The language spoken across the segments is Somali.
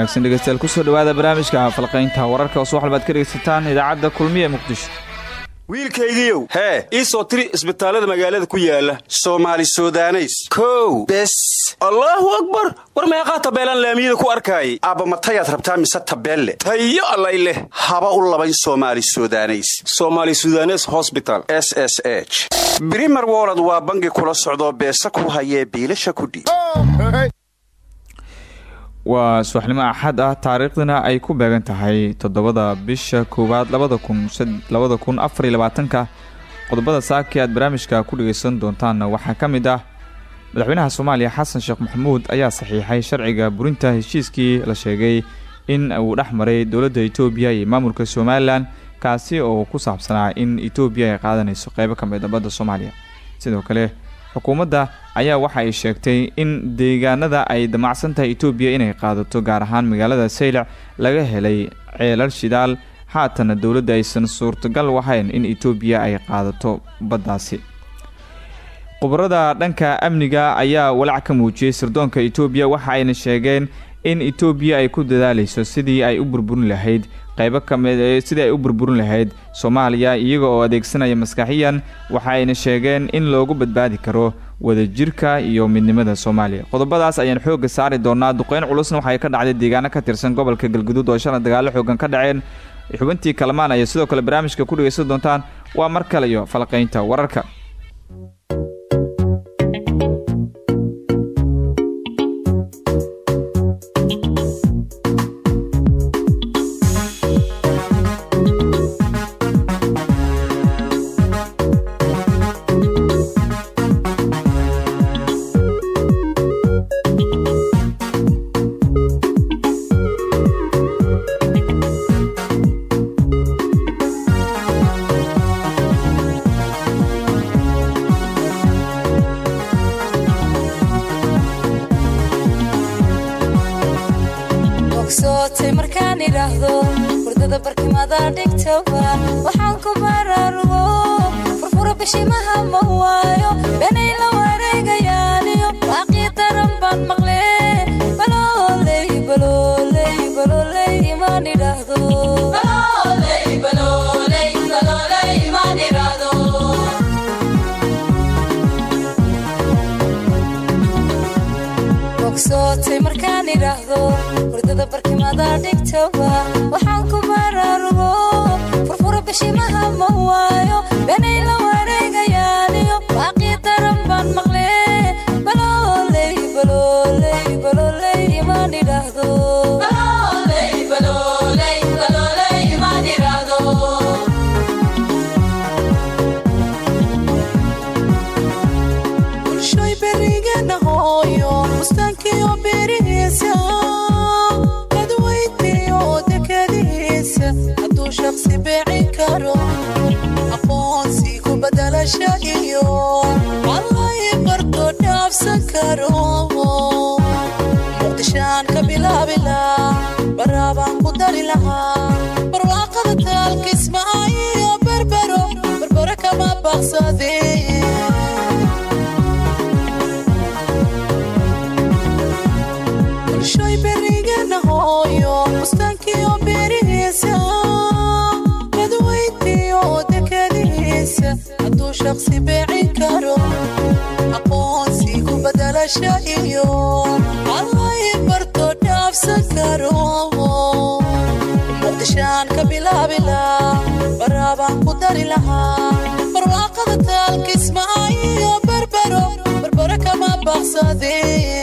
wanaagsan dhegeystayaal ku soo dhawaada barnaamijka falqaynta wararka oo subax walbaad ka dhegeysataan idaacadda kulmiye muqdisho. Wiilkaygiiow hee ii soo tiri isbitaallada magaalada ku yaalla soomaali sudaneys. Kow bes. Allaahu akbar! War meeqaa tabeelaan laamiyada ku arkaayay aabba matayaad rabtaa mise tabeelle? Tayo allay leh. Haba u labayn soomaali sudaneys. Somaali sudanes hosbital s s h. Brimer wolod waa bangi kula socdoo beesa ku hayee biilasha kudhiib waa subaxnimo axad ah taariikhdina ay ku beegan tahay toddobada bisha koowaad labada kun labaatanka. Qodobada saaki aad barnaamijka ku dhageysan doontaanna waxaa ka mid ah madaxweynaha soomaaliya xasan sheekh maxamuud ayaa saxiixay sharciga burinta heshiiskii la sheegay in uu dhex maray dowladda etoobiya iyo maamulka somalilan kaasi oo ku saabsanaa in etoobiya ay qaadanayso qeybo ka mid a badda soomaaliya. Sidoo kale xukuumadda ayaa waxa ay sheegtay in deegaanada ay damacsan tahay etoobiya inay qaadato gaar ahaan magaalada saylac laga helay ceelal shidaal. Haatana dowladda aysan suurtagal wahayn in etoobiya ay qaadato baddaasi. Khubarada dhanka amniga ayaa walaac ka muujiyey sirdoonka etoobiya waxa ayna sheegeen in etoobiya ay ku dadaaleyso sidii ay u burburin lahayd qaybo ka mid sidii ay u burburin lahayd soomaaliya iyaga oo adeegsanaya maskaxiyan waxa ayna sheegeen in loogu badbaadi karo wadajirka iyo midnimada soomaaliya. Qodobadaas ayaan xoogga saari doonaa. Duqeyn culusna waxay ka dhacday deegaano ka tirsan gobolka galguduud oo shalay dagaalo xoogan ka dhaceen. Xubintii kalamaan aya sidoo kale barnaamijka ku dhegeysan doontaan. Waa mar kale iyo falqaynta wararka markaan idhaahdo hurdada barkimada dhigtaba waxaan ku baraarugo furfura bishimaha ma waayo benay la wareegayaaniyo waaqii daran baan maqle balooley balooley balooley imaan idhaahdo markaan idhaahdo hurdada barkimada dhigtaba waxaan ku baraarugo furfura bishimaha ma waayo. Benay la muqdishaan ka bilaabila baraabaan ku dari lahaa barwaaqada taalkismaayo berbero berbero kama baqsadee bulshoy berigana hooyo bustaankiyo beerihiisa dadweydiyo dekadihiisa hadduu shaqsi beecin karo. Aqoonsi ku badalasha iyo dhaafsan karo muqdishaan ka bilaabila baraabaan ku dari lahaa barwaaqada taalkismaayo berbero berbero kama baqsadee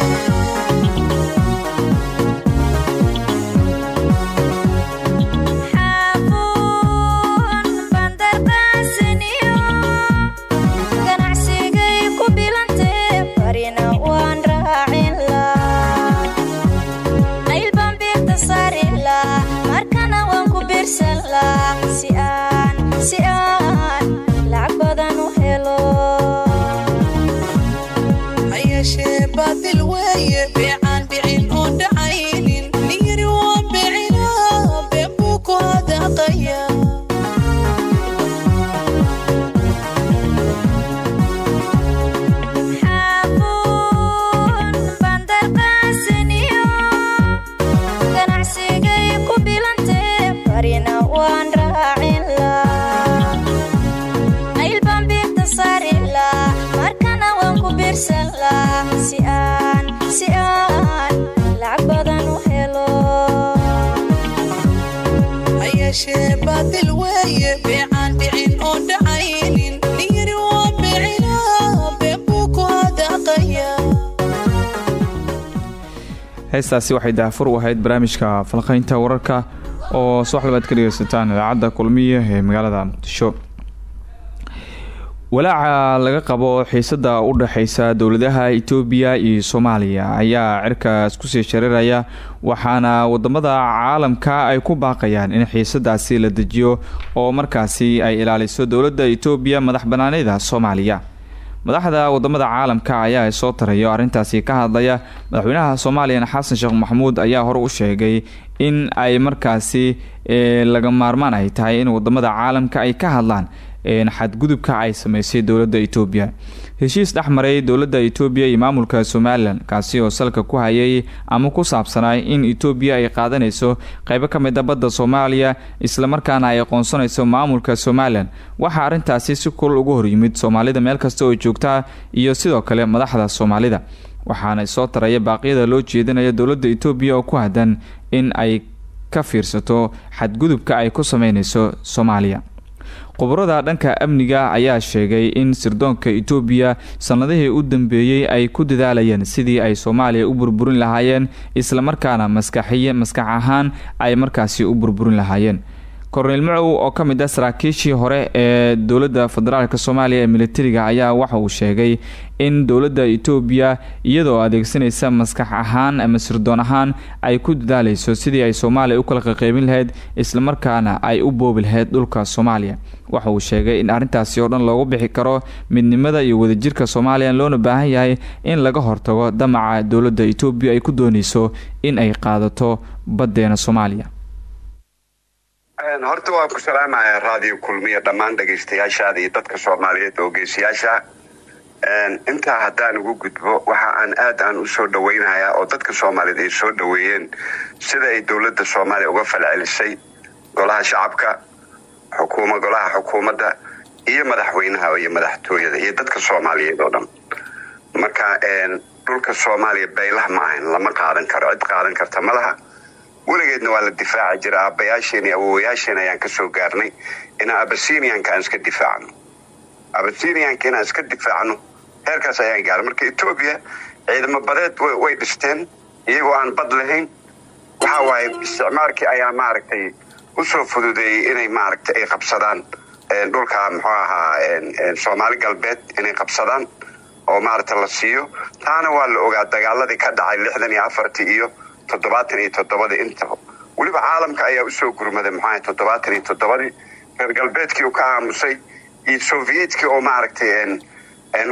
baadil weeye heestaasi waxay daafur u ahayd barnaamijka falqaynta wararka oo subax labaad ka dhegeysataan idaacadda kulmiya ee magaalada muqdisho walaaca laga qabo xiisada u dhexeysa dowladaha itoobiya iyo soomaaliya ayaa cirkaas ku sii shareeraya waxaana waddamada caalamka ay ku baaqayaan in xiisadaasi la dejiyo oo markaasi ay ilaaliso dowladda itoobiya madax banaanida soomaaliya. Madaxda waddamada caalamka ayaa soo tarayo arrintaasi ka hadlaya madaxweynaha soomaaliya xasan sheekh maxamuud ayaa hore u sheegay in ay markaasi laga maarmaan ay tahay in waddamada caalamka ay ka hadlaan xadgudubka ay sameysay dowladda itoobiya heshiis dhexmaray dowladda itoobiya iyo maamulka somalilan kaasi oo salka ku hayay ama ku saabsanay in itoobiya ay qaadanayso qeybo ka mid a badda soomaaliya islamarkaana ay aqoonsanayso maamulka somalilan waxaa arrintaasi si kul uga horyimid soomaalida meel kasta oo joogta iyo sidoo kale madaxda soomaalida. Waxaana soo taraya baaqyada loo jeedinaya dowladda itoobiya oo ku hadan in ay ka fiirsato xadgudubka ay ku sameyneyso soomaaliya khubarada dhanka amniga ayaa sheegay in sirdoonka itoobiya sanadihii u dambeeyey ay ku dadaalayeen sidii ay soomaaliya u burburin lahaayeen islamarkaana maskaxiy maskax ahaan ay markaasi u burburin lahaayeen korneyl macow oo ka mid ah saraakiishii hore ee dowladda federaalk soomaaliya ee militariga ayaa waxa uu sheegay in dowladda itoobiya iyadoo adeegsanaysa maskax ahaan ama sirdoon ahaan ay ku dadaaleyso sidii ay soomaaliya u kala qaqeybin lahayd islamarkaana ay u boobi lahayd dhulka soomaaliya. Waxa uu sheegay in arrintaasi oo dhan loogu bixi karo midnimada iyo wadajirka soomaaliya loona baahan yahay in laga hortago damaca dowladda itoobiya ay ku dooneyso in ay qaadato baddeena soomaaliya horta waan ku salaamayaa raadiyo kulmiya dhammaan dhegaystayaashaada iyo dadka soomaaliyeed oo geesiyaasha intaa haddaan ugu gudbo waxa aan aad aan u soo dhaweynayaa oo dadka soomaaliyeed ay soo dhaweeyeen sida ay dowladda soomaaliya uga falcelisay golaha shacabka xukuma golaha xukuumadda iyo madaxweynaha iyo madaxtooyada iyo dadka soomaaliyeed oo dhan marka dhulka soomaaliya baylah ma ahayn lama qaadan karo cid qaadan karta ma laha weligeedna waa la difaaci jira aabbayaasheen iyo awowayaasheen ayaan ka soo gaarnay. Inaan abasinianka aan iska difaacno. Abasinianka inaan iska difaacno heerkaas ayaan gaaray marka etoobiya ciidamo badeed way dhisteen iyagoo aan bad lahayn. Waxa waaye isticmaalkii ayaa maaragtay u soo fududeeyey inay maaragtay ay qabsadaan dhulka muxuu ahaa soomaali galbeed inay qabsadaan oo maaragta la siiyo. Taana waa la ogaa dagaaladii ka dhacay lixdan iyo afartii iyo toddobaatan iyo toddobadii intaba weliba caalamka ayaa u soo gurmaday maxaa toddobaatan iyo toddobadii reer galbeedkii uu ka aamusay iyo soviyedkii oo maaragtay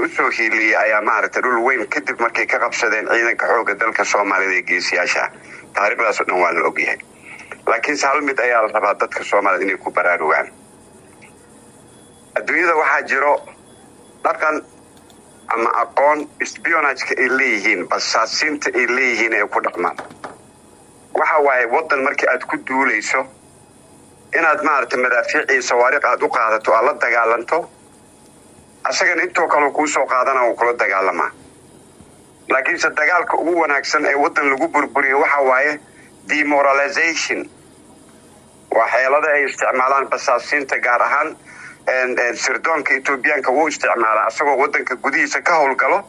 u soo hiiliyey ayaa maaragtay dhul weyn kadib markay ka qabsadeen ciidanka xooga dalka soomaaliyada ee geesiyaasha. Taariikhdaas oo dhan waa la ogyahay laakiinse hal mid ayaa la rabaa dadka soomaaliyed inay ku baraarugaan. Adduunyada waxaa jiro dhaqan ama aqoon sbionageka ay leeyihiin basaasiinta ay leeyihiin ay ku dhaqmaan. Waxa waaye waddan markii aad ku duulayso inaad maaragtay madaafiic iyo sawaariiq aad u qaadato aad la dagaalanto asagana intoo kaleo kuu soo qaadana uu kula dagaalamaa laakiinse dagaalka ugu wanaagsan ee waddan lagu burburiyo waxa waaye demoralization. Waa xeelada ay isticmaalaan basaasiinta gaar ahaan sirdoonka etoobiyaanka wuu isticmaalaa asagoo wadanka gudihiisa ka howlgalo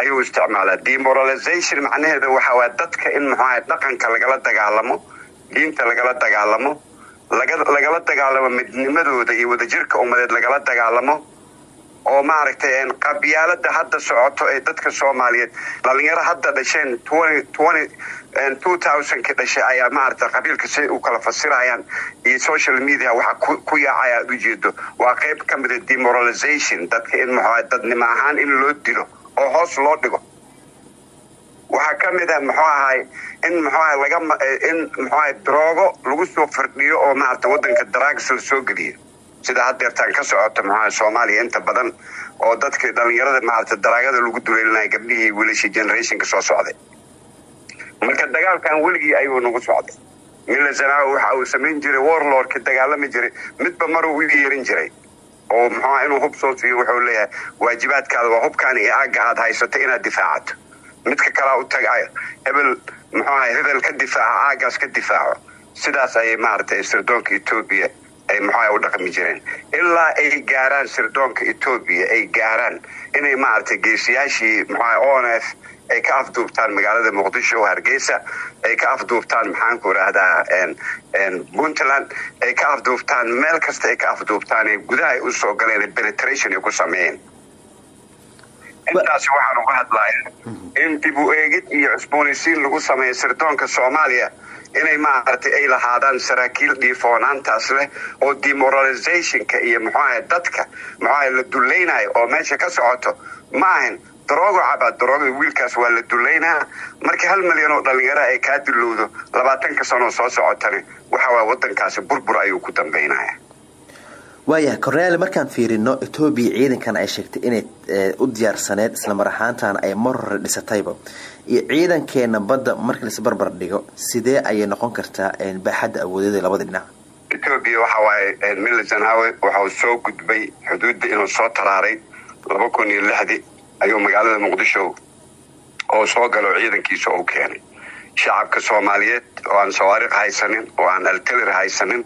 ayuu isticmaalaa demoralization macnaheeda waxa waa dadka in muxuaha dhaqanka lagala dagaalamo diinta lagala dagaalamo lagala dagaalamo midnimadooda iyo wadajirka ummadeed lagala dagaalamo oo maaragtay qabyaalada hadda socoto ee dadka soomaaliyeed dhalinyaro hadda dhasheen ki dhashay ayaa maarata qabiilka si u kala fasirayaan iyo social media waxa ku yaacaya aad ujeedo waa qayb ka mida demoralization dadka in muxua dadnimo ahaan in loo dilo oo hoos loo dhigo. Waxaa ka mid ah muxuu ahay in muxuaha laga in muxuaha droogo lagu soo firdhiyo oo maarata wadanka daraags la soo geliyo. Sida haddeertaan ka socoto muxuaha soomaaliya inta badan oo dadka dhalinyarada maarata daraagada lagu duleelinaya gabdhihii wiilashii generationka soo socday marka dagaalkan weligii ayuu nagu socday. Mila zanaawi waxa uu samayn jiray warlordka dagaalami jiray. Midba maruu u yeerin jiray. Oo muxuuaha inuu hub soo siiyo wuxuu leeyahay waajibaadkaada waa hubkaan iyo aagga aad haysato inaad difaacato. Midka kalea u tagayo hebel muxuuaha hebel ka difaaca aaggaas ka difaaco. Sidaas ayay maaragtay sirdoonka etoobiya ay muxuuaha u dhaqmi jireen. Ilaa ay gaaraan sirdoonka etoobiya ay gaaraan inay maaragtay geesiyaashii muxuaha o ay ka afduubtaan magaalada muqdisho oo hargeysa ay ka afduubtaan maxaanku idhaahdaa puntland ay ka afduubtaan meel kasta ay ka afduubtaan ee gudaha ay u soo galeen penetration ay ku sameeyeen. Intaasi waxaan uga hadlaya in dib u eegid iyo cusboonaysiin lagu sameeyo sirdoonka soomaaliya inay maaragtay ay lahaadaan saraakiil dhiifoonaantaas leh oo demoralizationka iyo muxuaha dadka muxuaha la dulaynayo oo meesha ka socoto ma ahan daroogo cabaa daroogada wiilkaas waa la dulaynaa markii hal milyan oo dhallinyaro ay kaa dulowdo labaatanka sanoo soo socotani waxa waay wadankaasi burbur ayuu ku dambaynaya waayahay korneel markaan fiirino etoobiya ciidankan ay sheegtay inay u diyaarsaneed islamar ahaantaana ay mar hore dhisatayba. Iyo ciidankeena badda marka lais barbar dhigo sidee ayay noqon kartaa baaxadda awoodeeda labada dhinac? Etoobiya waxa waaye mila zanaawe waxau soo gudbay xuduudda inuu soo taraaray laba kun iyo lixdii ayuu magaalada muqdisho oo soo galo ciidankiisa u keenay shacabka soomaaliyeed oo aan sawaariq haysanin oo aan altalir haysanin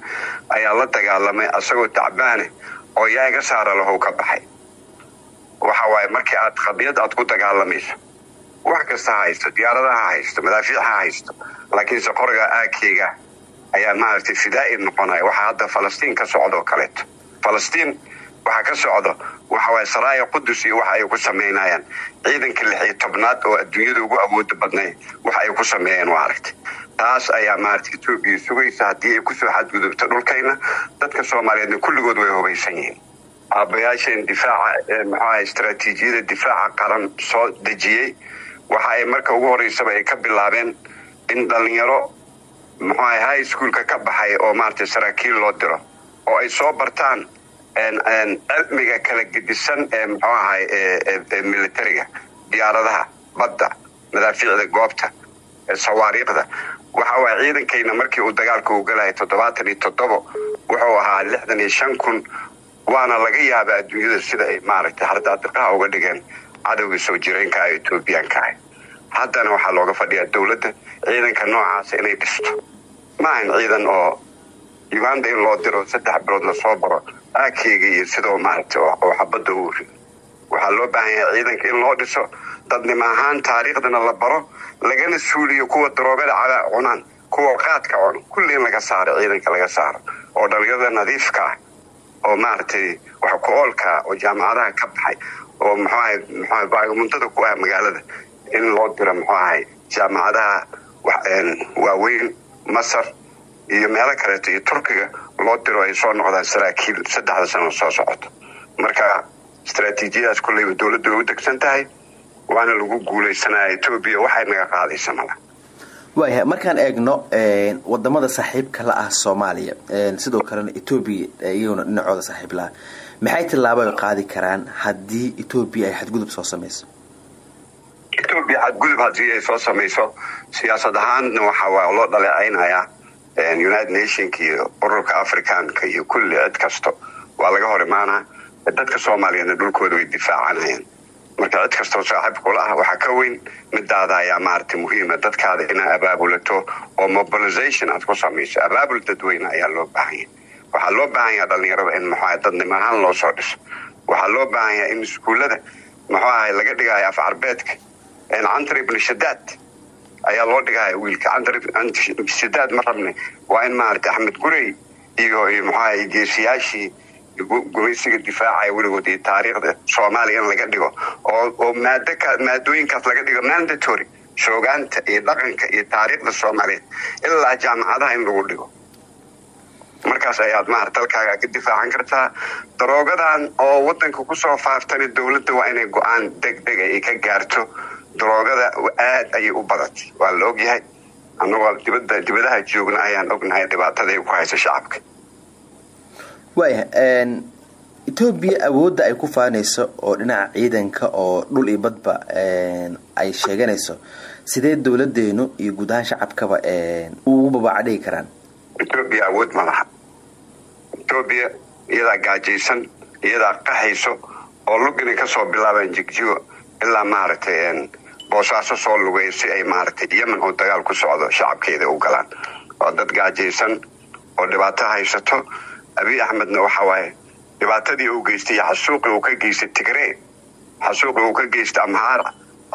ayaa la dagaalamay asagoo tacbaane oo yaa iga saara lahow ka baxay waxa waaye markii aad qadiyad aad ku dagaalamayso wax kasta ha haysto diyaaradaha ha haysto madaafiic ha haysto laakiinse qoriga aakeyga ayaa maaragtay fidaa'in noqonaya waxaa hadda falastiin ka socdoo kaleeto falastiin waxaa ka socdo waxawaay saraaya qudus iyo waxa ay ku samaynayaan ciidanka lix iyo tobnaad oo adduunyada ugu awooda badnay waxa ay ku sameeyeen waa aragtay. Taas ayaa maaragtay etoobiya sugaysa haddii ay ku soo xadgudubto dhulkayna dadka soomaaliyeedna kulligood way hubaysan yihiin. Aabayaasheen difaaca maxuaha istaraatiijiyada difaaca qaran soo dejiyey waxa ay marka ugu horeysaba ay ka bilaabeen in dhallinyaro muxuaha high schoolka ka baxay oo maaragtay saraakiil loo diro oo ay soo bartaan cilmiga kala gedisan ee muxuu ahay ee militariga diyaaradaha badda madaafiicda goobta sawaariikhda waxa waay ciidankayna markii uu dagaalka u galaya toddobaatan wuxuu ahaa lixdan iyo shan kun waana laga yaaba adduunyada sida ay maaragtay hardaadiqaha uga dhigeen cadowga soo ah etoobiyaanka ah. Haddana waxaa looga fadhiyaa dowladda ciidanka noocaasa inay dhisto. Ma ahan ciidan oo uganda in loo diro saddex bilood la soo baro aakeyga iyo sidoo maaragtay oo xabadda u waxaa loo baahan yahay ciidanka in loo dhiso dadnimo ahaan taariikhdana la baro lagana suuliyo kuwa daroogada calaa cunaan kuwa qaadka cuno kulli in laga saaro ciidanka laga saaro oo dhalinyarada nadiifka ah oo maaragtay wax ku-oolka oo jaamacadaha ka baxay oo muxuaha baagamuntada ku ah magaalada. In loo diro muxuu ahay jaamacadaha waaweyn masar iyo meelo kaleeto iyo turkiga loo diro ay soo noqdaan saraakiil saddexda sano soo socoto marka istaraatiijiyadaas kulleyba dowladda way u degsan tahay waana lagu guulaysanaya etoobiya waxay naga qaadaysa mala waayahay markaan eegno waddamada saaxiibka la ah soomaaliya. Sidoo kalena etoobiya iyaguna dhinacooda saaxiib laah maxay tillaabo qaadi karaan haddii etoobiya ay xadgudub soo samayso? Etoobiya xadgudub haddii ay soo samayso. Siyaasad ahaanna waxa waa loo dhaleecaynayaa united nationka ururka africanka iyo kulli cid kasto waa laga hor imaanaa dadka soomaaliyeedna dhulkooda way difaacanayaan marka cid kastoo saaxiib kula ah waxaa ka weyn midaada ayaa maaragtay muhiima dadkaada inaa abaabulato oo mobilization aad ku samayso. Abaabul dadweyne ayaa loo baahan yahay. Waxaa loo baahan yaha dhalinyarada in muxuu ahay dadnimo ahaan loo soo dhiso. Waxaa loo baahan yahay in iskuullada muxuu ahay laga dhigayo af carbeedka cantar ibni ayaa loo dhigaya wiilka shadaad ma rabne? Waa in maaragtay axmed gurey iyo muxuahay geesiyaashii gumaysiga difaacaya weligood iyo taariikhda soomaaliya in laga dhigo oo maadooyinkaas laga dhigo mandatory shoogaanta iyo dhaqanka iyo taariikhda soomaaliyeed ilaa jaamacadaha in lagu dhigo. Markaas ayaad maarata dalkaaga ka difaacan kartaa. Daroogadan oo wadanka ku soo faaftana dowladda waa inay go'aan degdega ay ka gaarto daroogada aad ayay u badatay. Waa la ogyahay. Annagoo dibada dibadaha joogna ayaan ognahay dhibaatada ay ku hayso shacabka. Waayahay etoobiya awoodda ay ku faanayso oo dhinaca ciidanka oo dhul iyo badba ay sheeganayso sidee dowladeenu iyo guud ahaan shacabkaba ugu babacdhigi karaan? Etoobiya awood ma laha. Etoobiya iyadaa gaajaysan iyadaa qaxayso oo lug inay ka soo bilaabaan jigjigo ilaa maaragtay boosaaso soo lugeeyo si ay maaragtay yemen oo dagaal ku socdo shacabkeeda u galaan waa dad gaajaysan oo dhibaato haysato. Abiy axmedna waxa waaye dhibaatadii uu geystay iyo xasuuqii uu ka geystay tigree xasuuqii uu ka geystay amhaara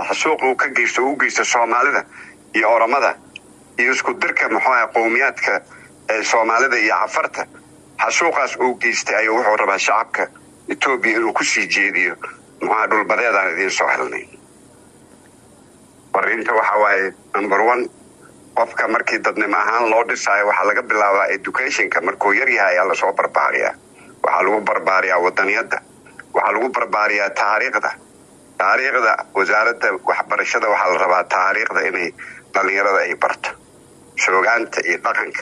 xasuuqii uu ka geystay uu u geystay soomaalida iyo oramada iyo isku dirka muxuu ahay qowmiyaadka ee soomaalida iyo cafarta. Xasuuqaas uu geystay ayuu wuxuu rabaa shacabka etoobiya inuu ku sii jeediyo. Muxuaha dhulbadeedaan idiin soo helnay fariinta waxa waaye number one qofka markii dadnimo ahaan loo dhisaayo waxaa laga bilaabaa educationka. Markuu yar yahay ayaa la soo barbaariyaa. Waxaa lagu barbaariyaa wadaniyadda. Waxaa lagu barbaariyaa taariikhda. Taariikhda wasaaradda waxbarashada waxaa la rabaa taariikhda inay dhallinyarada ay barto. Soogaanta iyo dhaqanka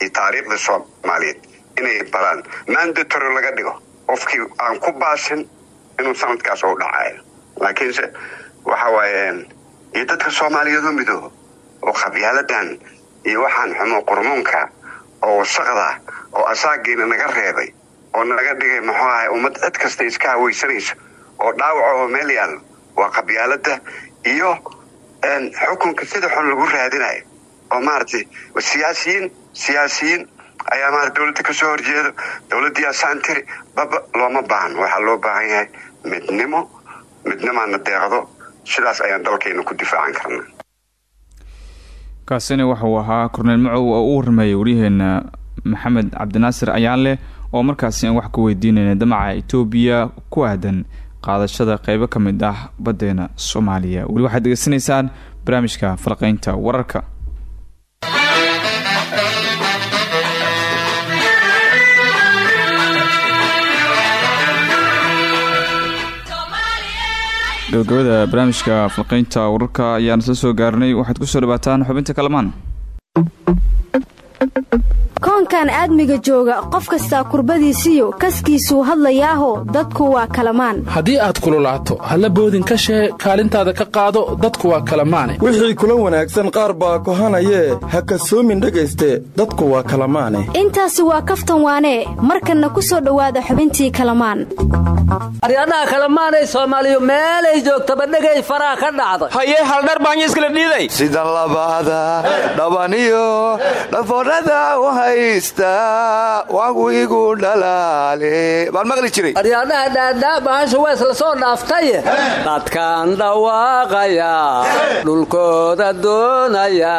iyo taariikhda soomaaliyeed inay baraan. Mandatory laga dhigo. Qofkii aan ku baasin inuu sanadkaas u dhacayo. Laakiinse waxa waaye iyo dadka soomaaliyeed u midoobo oo qabyaaladan iyo waxaan xumo qurmuunka oo wasaqda oo asaagiina naga reebay oo naga dhigay muxuu ahay ummad cid kasta iska hawaysanayso oo dhaawac oo meel yaallo waa qabyaalada iyo xukunka sida xun lagu raadinayo oo maaragtay siyaasiyiin siyaasiyiin. Ayaa maarata dowladda ka soo horjeedo dowladdii asaantiri baba looma baahan. Waxaa loo baahan yahay midnimo midnimaana deeqdo sidaas ayaan dalkeena ku difaacan karnaa. Kaasina waxauu ahaa korneyl macow oo u warrameeyay waryaheena maxamed cabdinaasir ayaanleh oo markaasi aan wax ku weydiinayna damaca etoobiya ku aadan qaadashada qeybo ka mid ah baddeena soomaaliya. Weli waxaad degeysanaysaan barnaamijka falqeynta wararka gabagabada barnaamijka falqeynta wararka ayaan isla soo gaarnay. Waxaad ku soo dhawaataan xubinta kalamaan koonkan aadmiga jooga qof kastaa kurbadiisiyo kaskiisuu hadlayaaho dadku waa kalamaan. Haddii aad kululaato halla boodin ka shee kaalintaada ka qaado dadku waa kalamaane. Wixii kula wanaagsan qaar baa kohanayee ha kasoomin dhegayste dadku waa kalamaane. Intaasi waa kaftan waanee markanna ku soo dhowaada xubintii kalamaan. Aryadhaha kalamaanay soomaaliyu meelay joogtaba dhegay faraha ka dhacday. Hayee haldhar baanyiskala dhiiday. Sida labaada dhabaniyo dhafoorada u haysta wagu igu dhalaale baan maqli jiray aryadhaha dhaadhaa bahasha wees la soo dhaaftaye dadkan dhawaaqaya dhulkooda doonaya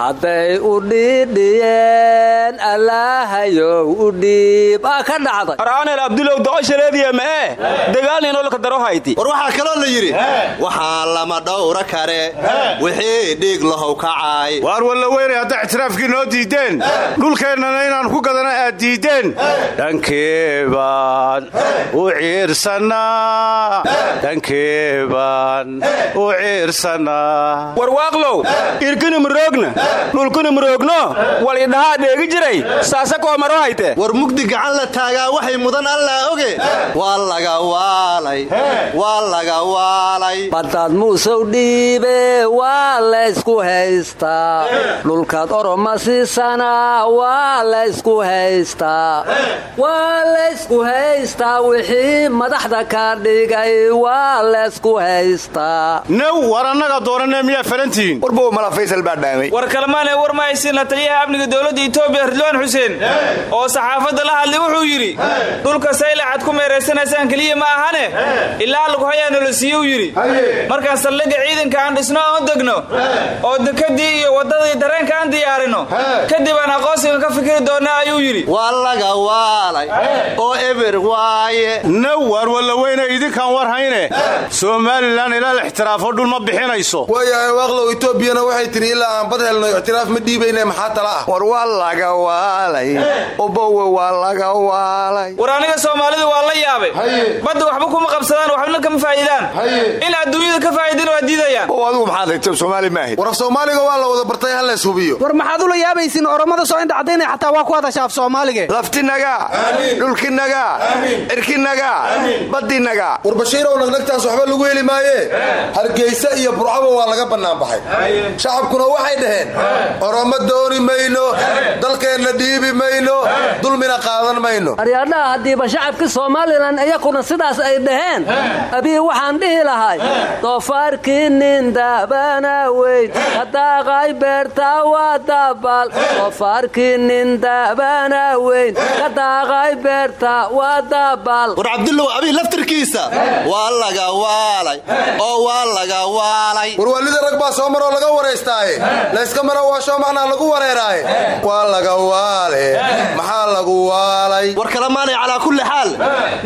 hadday u dhiidhiyeen allaahayow u dhiib aa ka dhacday araanel abdulow doqoshareediya mee dagaalninolka daro hayti war waxaa kaloo la yidhi waxaa lama dhowra kare. Wixii dhiig lahow kacay waar walla weynay hadda ictiraafkii noo diideen dhulkeennana inaan ku gadana aad diideen. Dhankeebaan u ciirsannaa dhankeebaan u ciirsannaa warwaaqlow irkini muroogna dhulkini muroogno wal idhahaa dheegi jiray. Saasa koomaro hayte war mugdi gacan la taagaa waxay mudan allaa oge. Waa laga waalay. Waa laga waalay. Baddaad muusow dhiibe waa laysku haystaa. Dhulkaad oroma siisana waa laysku haystaa waa laysku haystaa wixii madaxda ka dhigay waa laysku haystaa new war annaga doonanee miyaa falantihiin warbow mala faysal baa dhaamay. War kalmaanee war ma haysiinla taliyaha amniga dowladda etoobiya ridwaan xuseen. Oo saxaafadda la hadlay wuxuu yidhi dhulka saylacaad ku meeraysanaysaan keliya ma ahane? Ilaa lagu hayaa nolo siiyuu yidhi. Markaan saldhigga ciidanka aan dhisno aan u degno. Oo dekadii iyo waddadii dareenka aan diyaarino. Kadib aan aqoonsiga ka fikiri doonnaa ayuu yidhi. Waa laga waalay. Oo eber waaye. New waar walla weyne idinkaan war hayne. Somalilan ilaa la ixtiraafo dhul ma bixinayso. Waayahay waaqlow etoobiyana waxay tidhi ilaa aan bad helno ictiraaf ma dhiibayne maxaa tala ah? War waa laga waalay. Obowe waa laga waalay. War aniga soomaalidu waa la yaabay. Badda waxba kuma qabsadaan waxbana kama faa'iidaan. In adduunyada ka faa'iidin waa diidayaan. Oo adigu maxaad hayto soomaali ma ahid war af soomaaliga waa la wada bartay ha lees hubiyo war maxaad ula yaabaysiin oromada soo indhacdaynay xataa waa ku hadasha af soomaaliga. Laftinaga dhulkinaga cirkinaga badinaga. War bashiirow nagnagtaas waxba lagu heli maaye. Hargeysa iyo burcaba waa laga bannaan baxay shacabkuna waxay dhaheen oromo dooni mayno dalkeenna dhiibi mayno dulmina qaadan mayno. Aryaadhaha haddiiba shacabka somalilan iyakuna sidaas ay dhaheen. Abii waxaan dhihi lahay doofaarkii nin daabana weyn kadaaqay beertaa waa daabal daabal war cabdullow abii laftirkiisa waa laga waalay oo waa laga waalay warwaalida rag baa soo maroo laga waraystaaye layska maro waashoo macnaa lagu wareeraaye waa laga waale maxaa lagu waalay war kalemaanay calaa kulli xaal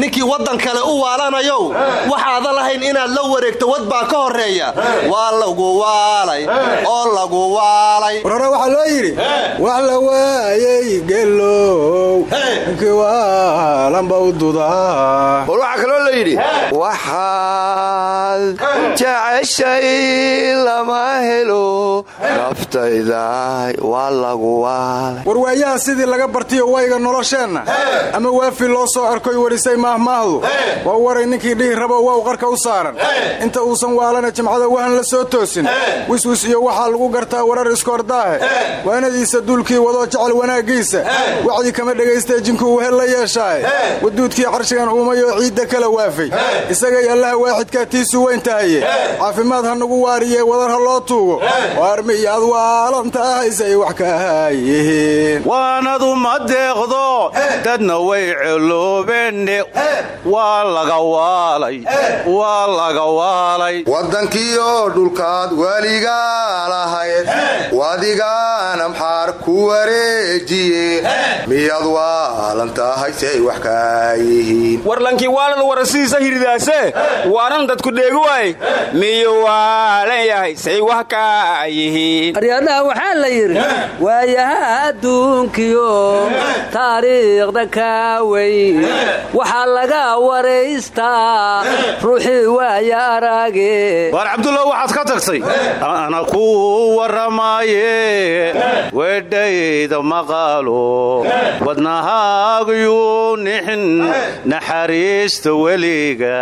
ninkii waddan kale u waalanayow waxaadan lahayn inaad la wareegto wad baa ka horreeya. Waa lagu waalay oo lagu waalay war hore waxaa loo yidhi wax la waayey gelow ninkii waalanba u dudaa war waxaa kaloo la yidhi waxaad jeceshay lama helo naftayda waa lagu waalay war waayaha sidii laga bartiyo wayga nolosheenna ama waafi loo soo arkoy warisay maahmaahdu waa waray ninkii dhihi rabo wow qarka u saaran. Inta uusan waalana jimcada wahan la soo toosin. Wiswis iyo waxaa lagu gartaa warar iskoordaahe waanadiisa duulkii wadoo jecel wanaaggiisa. Wacdi kama dhegaystae jinku uu hel la yeeshaaye. Waduudkii carshigan uumayoo ciidda kala waafay. Isagay allaha waaxidkaa tiisu weyn tahaye caafimaad ha nagu waariye wadar ha loo tuugo. Waarmi iyo ad waalanta ahaysay wax ka ahaayihiin waanadu ma deeqdo dadna way celoobene waa laga waalay waa laga waalay. Waddankiioo dhulkaad weligaa lahayd wadigaana maxaar ku wareejiye. Miyaad waalan tahay say wax kaa yihiin warlankii waalada warasidiisa hirdaase. Waanan dadku dheegi waay miyuu waalan yahay say wax kaa yihiin aryaadhaha waxaa la yidhi waayaha adduunkiyo taariikhda kaa weyn. Waxaa laga waraystaa ruuxii waaya arage waar cabdullah waxaad ka tagtay ana ku warramaaye weedhayda maqaalo wadnahaagayuu nixin naxariista weliga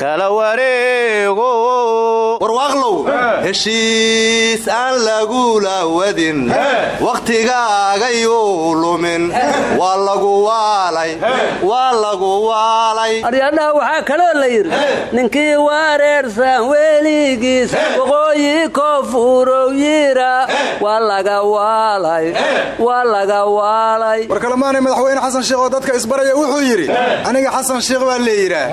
kala wareego warwaaqlow heshiis aan lagula wadin wakhtigaagayuu lumin. Waa lagu waalay. Waa lagu waalay. Aryaadhaha waxaa kaloo la yidhi ninkii wareersan weligiis waqooyi koonfurow yira. Waa laga waalay. Waa laga waalay. War kalemaanay madaxweyne xasan sheekh oo dadka isbaraya wuxuu yidhi aniga xasan sheekh baa la yidhaah.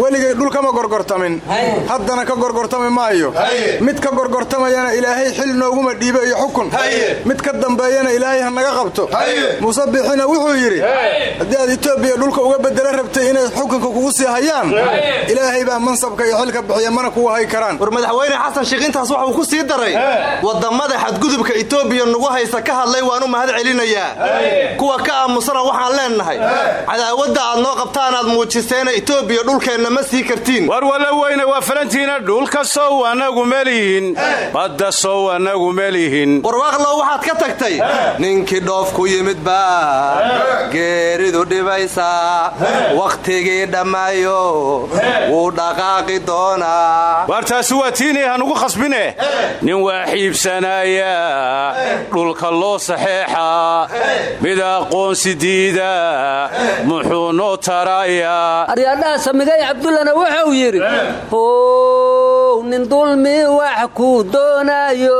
Weligay dhul kama gorgortamin haddana ka gorgortami maayo. Mid ka gorgortamayana ilaahay xil nooguma dhiibo iyo xukun. Mid ka dambeeyana ilaahay ha naga qabto. Muuse bixina wuxuu yidhi haddii aad etoobiya dhulka uga bedela rabtay inay xukunka kugu sii hayaan ilaahay baa mansabka iyo xilka bixiya mana kugu hay karaan. War madaxweyne xasan sheekh intaas waxuu ku sii daray waddammada xadgudubka etoobiya nugu haysa ka hadlay waanu mahad celinayaa kuwa ka aamusana waxaan leennahay. Cadaawadda aad noo qabtaanaad muujiseena etoobiya dhulkeenna ma sii kartiin weyne waa falantiina dhulka sow annagu melihin badda sow annagu melihin warwaaqlow waxaad ka tagtay? Ninkii dhoof ku yimid baa geeridu dhibaysaa. Wakhtigii dhammaayo wuu dhaqaaqi doonaa. Waar taasi waa tiinay hanugu khasbine. Nin waa xiibsanaya dhulka loo saxeexa. Mid aqoonsi diida. Muxuu noo tarayaa. Aryaadhaha samigay cabdullana wuxuu yidhi how nin dulmi wax ku doonaayo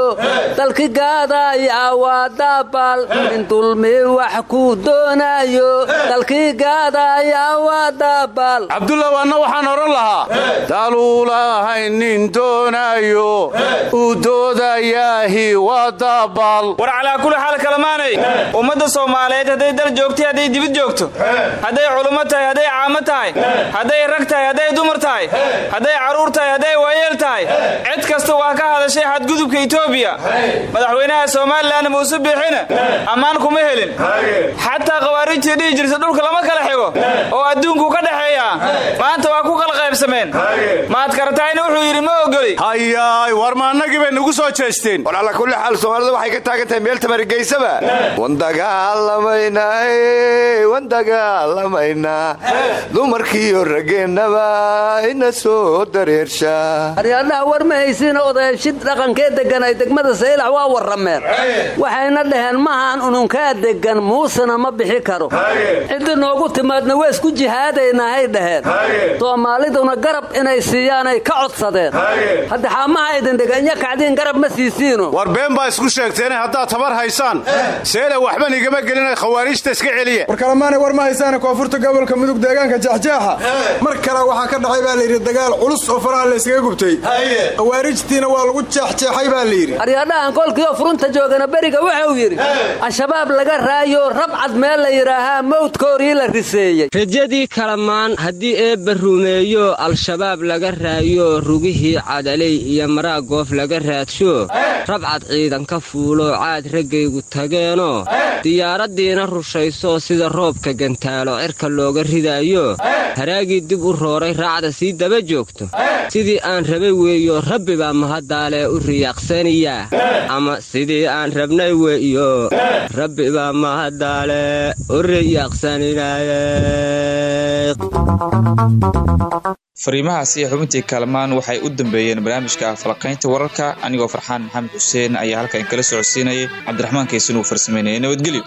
dalki gaadaya waa daabal nin dulmi wax ku doonaayo dalkii gaadaya waa daabal cabdullah waanna waxaan odhan lahaa. Daluulahay nin doonaayo uu doodayaahi waa daabal war calaa kuli xaal kalamaanay ummadda soomaaliyeed hadday dal joogtay hadday dibid joogto. Hadday culummo tahay hadday caamo tahay. Hadday rag tahay hadday dumar tahay hadday carruur tahay hadday waayeel tahay cid kasta waa ka hadashay xadgudubka etoobiya madaxweynaha somalilan muuse biixina ammaan kuma helin. Xataa khawaarijtii dhihi jirta dhulka lama kala xigo oo adduunku ka dhexeeya maanta waa ku kala qaybsameen maad karatayna wuxuu yidhi ma ogoli hayaay war ma annagii bay nagu soo jeesteen. War alla kulli xaal soomaalida waxay ka taagan tahay meel tamargeysaba wandagaalamaynaa wandagaalamaynaa dumarkiiyo rageennaba ina soo dareershaa aryadhaha war ma haysiina odayaashid dhaqankee deggan ay degmada saylac waa warrameen. Waxayna dhaheen mahaan ununkaa deggan muusena ma bixi karo. Ciddi noogu timaadna waa isku jihaadaynahay dhaheen. Soomaaliduna garab inay siiyaanay ka codsadeen. Hadda xaamaha idin dheganya kacdiin garab ma siisiino. War been baa isku sheegteene haddaad tabar haysaan. Seela waxban igama gelina khawaarijta iska celiya war kalemaanay war ma haysaane koonfurta gobolka mudug deegaanka jaxjaaxa. Mar kale waxaa ka dhacay baa layidhi dagaal culus oo faraha layskaga gubtay. Khawaarijtiina waa lagu jeexjeexay baa layidhi aryadhahan kolkiioo furunta joogana beriga wuxuu yidhi al-shabaab laga raayo rabcad meel la yidhaahaa mawdkoorii la riseeyey. Rajadii kalamaan haddii eebba rumeeyo al-shabaab laga raayo rugihii cadaley iyo maraa goof laga raadsho rabcad ciidanka fuulo caad raggaygu tageenoo diyaaraddiina rushayso sida roobka gantaalo cirka looga ridaayo. Haraagii dib u rooray raacda sii daba joogto. Sidii aan rabay weeyo rabbi baa mahadaalee u riyaaqsaniyaa ama sidii aan rabnay weeyo rabbi baa mahadaale u riyaaqsaninaye fariimahaasi xubintii kaalmaan waxay u dambeeyeen barnaamijka falaqaynta wararka. Anigoo farxaan maxamed xuseen ayaa halkan kala socodsiinayay. Cabdiraxmaan kaysin uu farsameynaya nabadgelyo